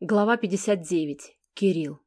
Глава 59. Кирилл.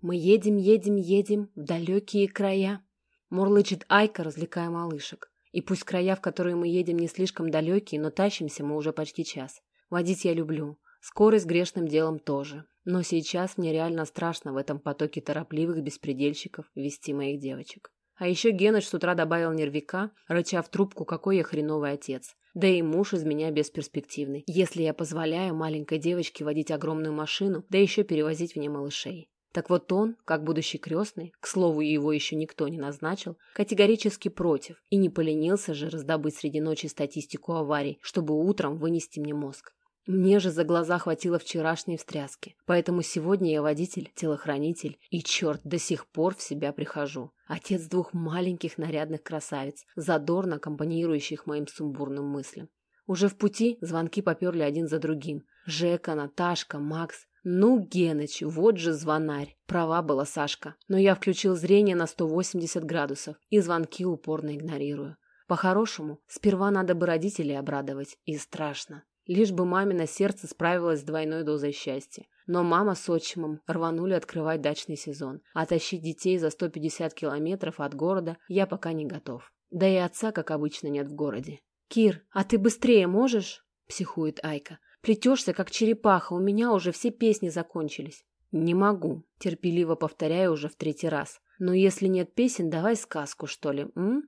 Мы едем, едем, едем в далекие края. Мурлычет Айка, развлекая малышек. И пусть края, в которые мы едем, не слишком далекие, но тащимся мы уже почти час. Водить я люблю. Скорость грешным делом тоже. Но сейчас мне реально страшно в этом потоке торопливых беспредельщиков вести моих девочек. А еще Геныч с утра добавил нервика, рыча в трубку, какой я хреновый отец. Да и муж из меня бесперспективный, если я позволяю маленькой девочке водить огромную машину, да еще перевозить в ней малышей. Так вот он, как будущий крестный, к слову, его еще никто не назначил, категорически против и не поленился же раздобыть среди ночи статистику аварий, чтобы утром вынести мне мозг. Мне же за глаза хватило вчерашней встряски, поэтому сегодня я водитель, телохранитель и, черт, до сих пор в себя прихожу. Отец двух маленьких нарядных красавиц, задорно аккомпанирующих моим сумбурным мыслям. Уже в пути звонки поперли один за другим. Жека, Наташка, Макс. Ну, Геныч, вот же звонарь. Права была Сашка. Но я включил зрение на 180 градусов и звонки упорно игнорирую. По-хорошему, сперва надо бы родителей обрадовать. И страшно. Лишь бы мамино сердце справилось с двойной дозой счастья. Но мама с отчимом рванули открывать дачный сезон, а тащить детей за 150 километров от города я пока не готов. Да и отца, как обычно, нет в городе. «Кир, а ты быстрее можешь?» – психует Айка. «Плетешься, как черепаха, у меня уже все песни закончились». «Не могу», – терпеливо повторяю уже в третий раз. «Но если нет песен, давай сказку, что ли, м?»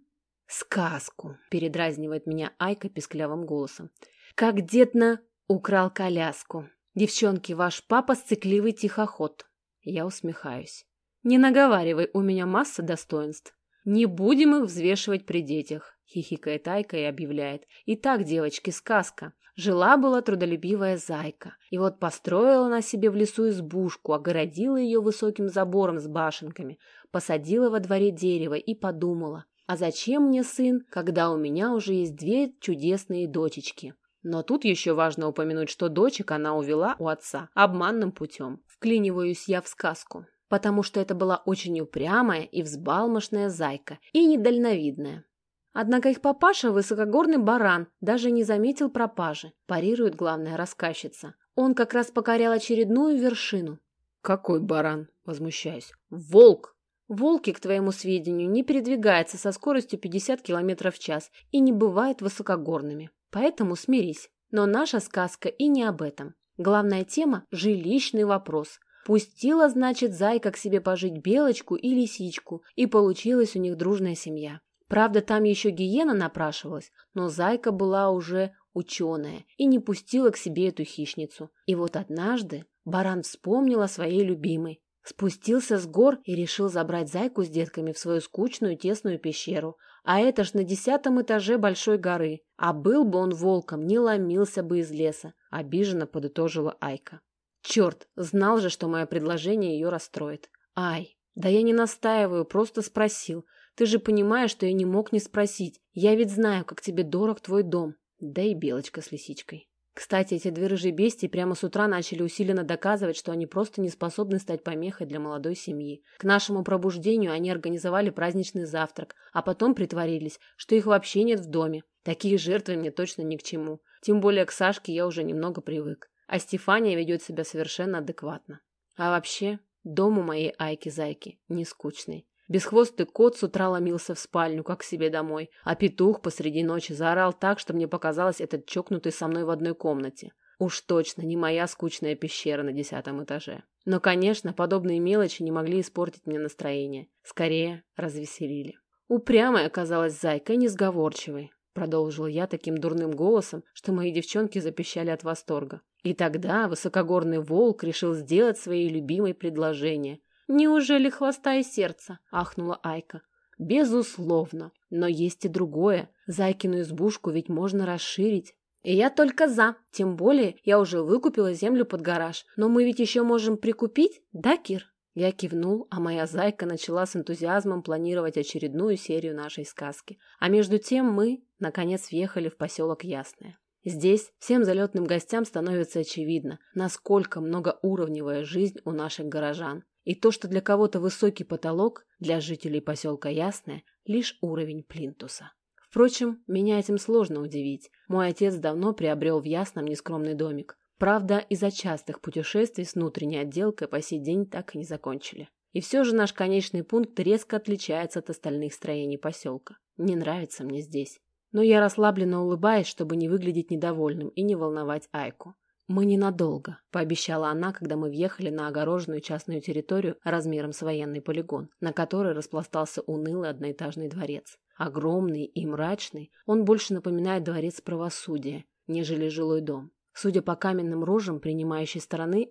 «Сказку», – передразнивает меня Айка писклявым голосом. Как дед на украл коляску. Девчонки, ваш папа сцикливый тихоход. Я усмехаюсь. Не наговаривай, у меня масса достоинств. Не будем их взвешивать при детях, хихикает Айка и объявляет. Итак, девочки, сказка. Жила-была трудолюбивая зайка. И вот построила она себе в лесу избушку, огородила ее высоким забором с башенками, посадила во дворе дерево и подумала, а зачем мне сын, когда у меня уже есть две чудесные дочечки? Но тут еще важно упомянуть, что дочек она увела у отца обманным путем. Вклиниваюсь я в сказку, потому что это была очень упрямая и взбалмошная зайка, и недальновидная. Однако их папаша, высокогорный баран, даже не заметил пропажи, парирует главная рассказчица. Он как раз покорял очередную вершину. «Какой баран?» – возмущаюсь. «Волк!» Волки, к твоему сведению, не передвигаются со скоростью 50 км в час и не бывают высокогорными. Поэтому смирись. Но наша сказка и не об этом. Главная тема – жилищный вопрос. Пустила, значит, зайка к себе пожить белочку и лисичку, и получилась у них дружная семья. Правда, там еще гиена напрашивалась, но зайка была уже ученая и не пустила к себе эту хищницу. И вот однажды баран вспомнил о своей любимой, спустился с гор и решил забрать зайку с детками в свою скучную тесную пещеру, а это ж на десятом этаже большой горы. А был бы он волком, не ломился бы из леса. Обиженно подытожила Айка. Черт, знал же, что мое предложение ее расстроит. Ай, да я не настаиваю, просто спросил. Ты же понимаешь, что я не мог не спросить. Я ведь знаю, как тебе дорог твой дом. Да и белочка с лисичкой. Кстати, эти две рыжие бестии прямо с утра начали усиленно доказывать, что они просто не способны стать помехой для молодой семьи. К нашему пробуждению они организовали праздничный завтрак, а потом притворились, что их вообще нет в доме. Такие жертвы мне точно ни к чему. Тем более к Сашке я уже немного привык. А Стефания ведет себя совершенно адекватно. А вообще, дом у моей Айки-зайки не скучный. Бесхвостый кот с утра ломился в спальню, как к себе домой, а петух посреди ночи заорал так, что мне показалось этот чокнутый со мной в одной комнате. Уж точно не моя скучная пещера на десятом этаже. Но, конечно, подобные мелочи не могли испортить мне настроение. Скорее, развеселили. Упрямой оказалась зайка, несговорчивой. Продолжил я таким дурным голосом, что мои девчонки запищали от восторга. И тогда высокогорный волк решил сделать своей любимой предложение, «Неужели хвоста и сердца?» – ахнула Айка. «Безусловно. Но есть и другое. Зайкину избушку ведь можно расширить». И я только за. Тем более я уже выкупила землю под гараж. Но мы ведь еще можем прикупить, да, Кир? Я кивнул, а моя зайка начала с энтузиазмом планировать очередную серию нашей сказки. А между тем мы, наконец, въехали в поселок Ясное. Здесь всем залетным гостям становится очевидно, насколько многоуровневая жизнь у наших горожан. И то, что для кого-то высокий потолок, для жителей поселка Ясное – лишь уровень плинтуса. Впрочем, меня этим сложно удивить. Мой отец давно приобрел в Ясном нескромный домик. Правда, из-за частых путешествий с внутренней отделкой по сей день так и не закончили. И все же наш конечный пункт резко отличается от остальных строений поселка. Не нравится мне здесь. Но я расслабленно улыбаюсь, чтобы не выглядеть недовольным и не волновать Айку. «Мы ненадолго», – пообещала она, когда мы въехали на огороженную частную территорию размером с военный полигон, на которой распластался унылый одноэтажный дворец. Огромный и мрачный, он больше напоминает дворец правосудия, нежели жилой дом. Судя по каменным рожам принимающей стороны,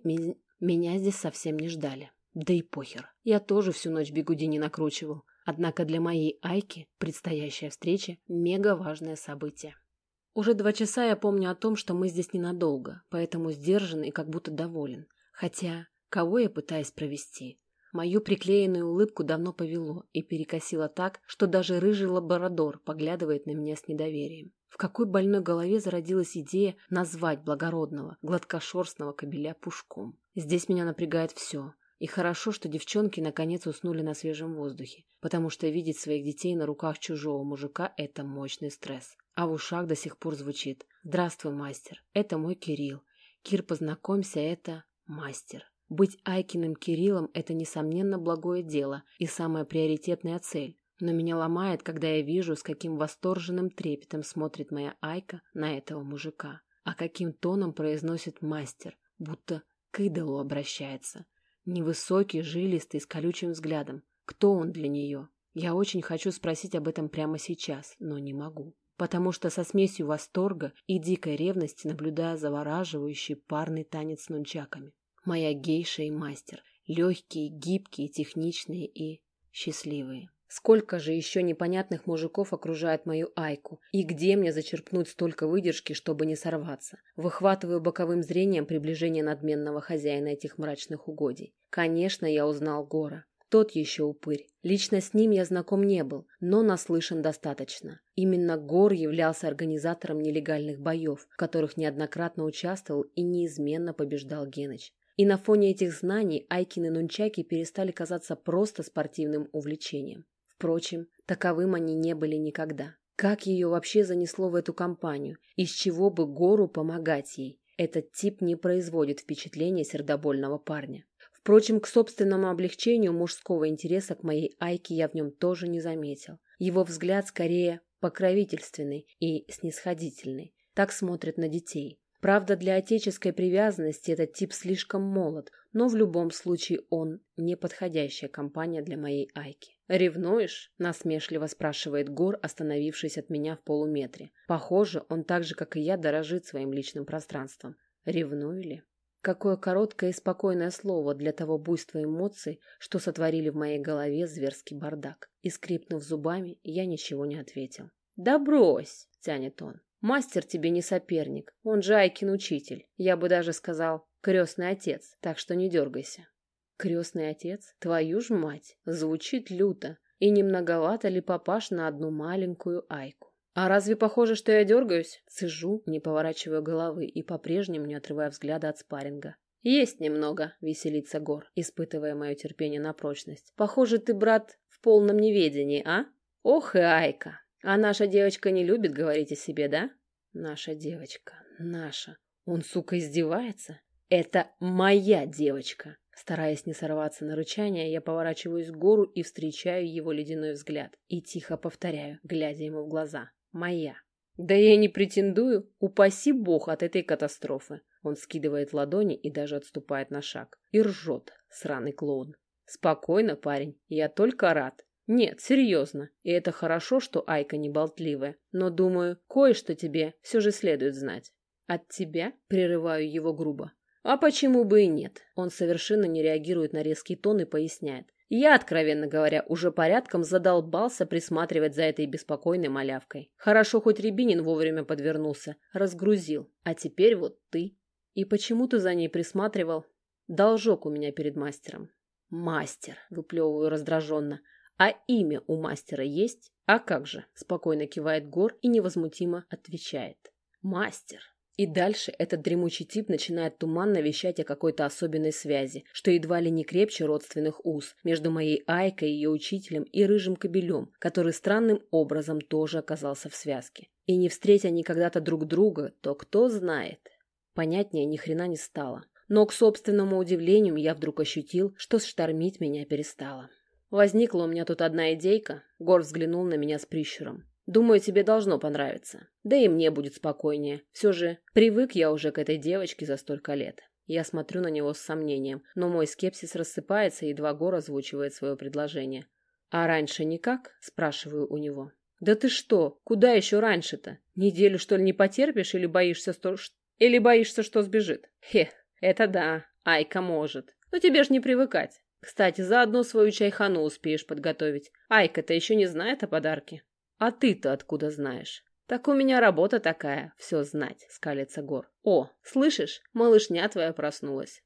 меня здесь совсем не ждали. Да и похер. Я тоже всю ночь бегуди не накручивал. Однако для моей Айки предстоящая встреча – мега важное событие. Уже два часа я помню о том, что мы здесь ненадолго, поэтому сдержан и как будто доволен. Хотя, кого я пытаюсь провести? Мою приклеенную улыбку давно повело и перекосило так, что даже рыжий лабрадор поглядывает на меня с недоверием. В какой больной голове зародилась идея назвать благородного, гладкошерстного кобеля пушком? Здесь меня напрягает все. И хорошо, что девчонки наконец уснули на свежем воздухе, потому что видеть своих детей на руках чужого мужика – это мощный стресс. А в ушах до сих пор звучит «Здравствуй, мастер, это мой Кирилл. Кир, познакомься, это мастер». Быть Айкиным Кириллом – это, несомненно, благое дело и самая приоритетная цель. Но меня ломает, когда я вижу, с каким восторженным трепетом смотрит моя Айка на этого мужика. А каким тоном произносит мастер, будто к идолу обращается. Невысокий, жилистый, с колючим взглядом. Кто он для нее? Я очень хочу спросить об этом прямо сейчас, но не могу. Потому что со смесью восторга и дикой ревности наблюдаю завораживающий парный танец с нунчаками. Моя гейша и мастер. Легкие, гибкие, техничные и счастливые. Сколько же еще непонятных мужиков окружает мою Айку? И где мне зачерпнуть столько выдержки, чтобы не сорваться? Выхватываю боковым зрением приближение надменного хозяина этих мрачных угодий. Конечно, я узнал Гора. Тот еще упырь. Лично с ним я знаком не был, но наслышан достаточно. Именно Гор являлся организатором нелегальных боев, в которых неоднократно участвовал и неизменно побеждал Геныч. И на фоне этих знаний Айкины нунчаки перестали казаться просто спортивным увлечением. Впрочем, таковым они не были никогда. Как ее вообще занесло в эту компанию? Из чего бы Гору помогать ей? Этот тип не производит впечатления сердобольного парня. Впрочем, к собственному облегчению мужского интереса к моей Айке я в нем тоже не заметил. Его взгляд скорее покровительственный и снисходительный. Так смотрят на детей. Правда, для отеческой привязанности этот тип слишком молод, но в любом случае он неподходящая компания для моей Айки. «Ревнуешь?» – насмешливо спрашивает Гор, остановившись от меня в полуметре. Похоже, он так же, как и я, дорожит своим личным пространством. Ревную ли? Какое короткое и спокойное слово для того буйства эмоций, что сотворили в моей голове зверский бардак. И скрипнув зубами, я ничего не ответил. «Да брось!» – тянет он. Мастер тебе не соперник, он же Айкин учитель. Я бы даже сказал, крестный отец, так что не дергайся. Крестный отец? Твою ж мать! Звучит люто. И не многовато ли папаш на одну маленькую Айку? А разве похоже, что я дергаюсь? Цежу, не поворачивая головы и по-прежнему не отрывая взгляда от спарринга. «Есть немного», — веселится Гор, испытывая мое терпение на прочность. «Похоже, ты, брат, в полном неведении, а? Ох и Айка! А наша девочка не любит говорить о себе, да? Наша девочка, наша. Он, сука, издевается? Это моя девочка. Стараясь не сорваться на рычание, я поворачиваюсь к гору и встречаю его ледяной взгляд. И тихо повторяю, глядя ему в глаза. Моя. Да я не претендую. Упаси бог от этой катастрофы. Он скидывает ладони и даже отступает на шаг. И ржет, сраный клоун. Спокойно, парень. Я только рад. Нет, серьезно. И это хорошо, что Айка не болтливая. Но, думаю, кое-что тебе все же следует знать. От тебя? Прерываю его грубо. А почему бы и нет? Он совершенно не реагирует на резкий тон и поясняет. Я, откровенно говоря, уже порядком задолбался присматривать за этой беспокойной малявкой. Хорошо, хоть Рябинин вовремя подвернулся, разгрузил. А теперь вот ты. И почему ты за ней присматривал? Должок у меня перед мастером. Мастер, выплевываю раздраженно. А имя у мастера есть? А как же? Спокойно кивает Гор и невозмутимо отвечает. Мастер. И дальше этот дремучий тип начинает туманно вещать о какой-то особенной связи, что едва ли не крепче родственных уз между моей Айкой, ее учителем и рыжим кобелем, который странным образом тоже оказался в связке. И не встретя они когда-то друг друга, то кто знает. Понятнее ни хрена не стало. Но, к собственному удивлению, я вдруг ощутил, что штормить меня перестало. Возникла у меня тут одна идейка. Гор взглянул на меня с прищуром. Думаю, тебе должно понравиться. Да и мне будет спокойнее. Все же привык я уже к этой девочке за столько лет. Я смотрю на него с сомнением, но мой скепсис рассыпается, едва Гор озвучивает свое предложение. «А раньше никак?» – спрашиваю у него. «Да ты что? Куда еще раньше-то? Неделю, что ли, не потерпишь или боишься, что... Или боишься, что сбежит? Хе, это да, Айка может. Но тебе ж не привыкать. Кстати, заодно свою чайхану успеешь подготовить. Айка-то еще не знает о подарке. А ты-то откуда знаешь? Так у меня работа такая, все знать, скалится Гор. О, слышишь, малышня твоя проснулась.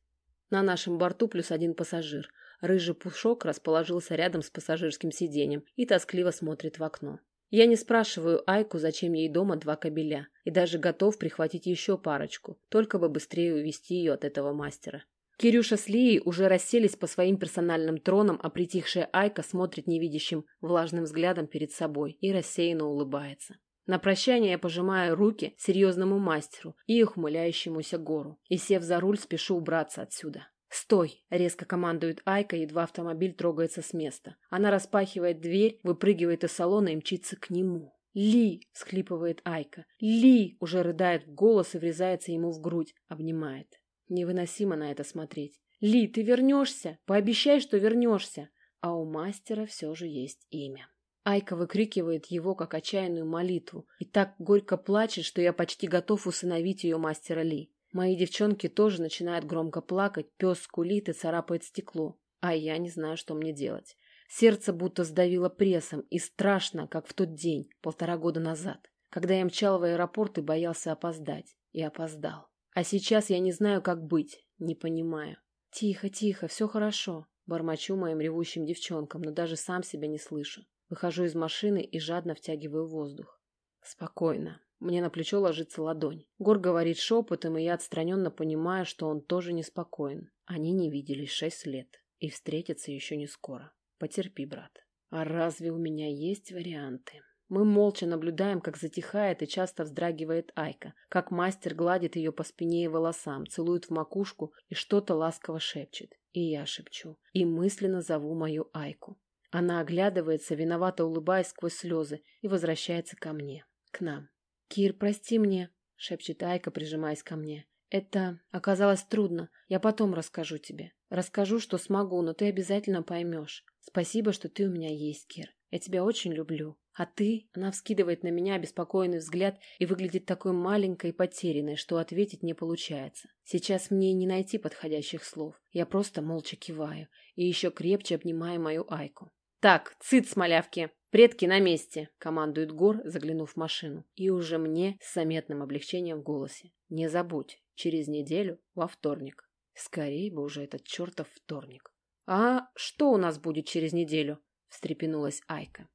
На нашем борту плюс один пассажир. Рыжий пушок расположился рядом с пассажирским сиденьем и тоскливо смотрит в окно. Я не спрашиваю Айку, зачем ей дома два кабеля, и даже готов прихватить еще парочку, только бы быстрее увести ее от этого мастера. Кирюша с Лией уже расселись по своим персональным тронам, а притихшая Айка смотрит невидящим, влажным взглядом перед собой и рассеянно улыбается. На прощание я пожимаю руки серьезному мастеру и ухмыляющемуся гору, и, сев за руль, спешу убраться отсюда. «Стой!» — резко командует Айка, едва автомобиль трогается с места. Она распахивает дверь, выпрыгивает из салона и мчится к нему. «Ли!» — схлипывает Айка. «Ли!» — уже рыдает в голос и врезается ему в грудь, обнимает. Невыносимо на это смотреть. «Ли, ты вернешься! Пообещай, что вернешься!» А у мастера все же есть имя. Айка выкрикивает его, как отчаянную молитву, и так горько плачет, что я почти готов усыновить ее мастера Ли. Мои девчонки тоже начинают громко плакать, пес скулит и царапает стекло, а я не знаю, что мне делать. Сердце будто сдавило прессом, и страшно, как в тот день, полтора года назад, когда я мчал в аэропорт и боялся опоздать. И опоздал. А сейчас я не знаю, как быть, не понимаю. Тихо, тихо, все хорошо. Бормочу моим ревущим девчонкам, но даже сам себя не слышу. Выхожу из машины и жадно втягиваю воздух. Спокойно. Мне на плечо ложится ладонь. Гор говорит шепотом, и я отстраненно понимаю, что он тоже неспокоен. Они не виделись шесть лет. И встретятся еще не скоро. Потерпи, брат. А разве у меня есть варианты? Мы молча наблюдаем, как затихает и часто вздрагивает Айка, как мастер гладит ее по спине и волосам, целует в макушку и что-то ласково шепчет. И я шепчу. И мысленно зову мою Айку. Она оглядывается, виновато улыбаясь сквозь слезы, и возвращается ко мне, к нам. «Кир, прости мне», — шепчет Айка, прижимаясь ко мне. «Это оказалось трудно. Я потом расскажу тебе. Расскажу, что смогу, но ты обязательно поймешь. Спасибо, что ты у меня есть, Кир. Я тебя очень люблю. А ты...» Она вскидывает на меня обеспокоенный взгляд и выглядит такой маленькой и потерянной, что ответить не получается. Сейчас мне не найти подходящих слов. Я просто молча киваю и еще крепче обнимаю мою Айку. «Так, цит, смолявки!» «Предки на месте!» — командует Гор, заглянув в машину. И уже мне с заметным облегчением в голосе. «Не забудь, через неделю во вторник». Скорее бы уже этот чертов вторник. «А что у нас будет через неделю?» — встрепенулась Айка.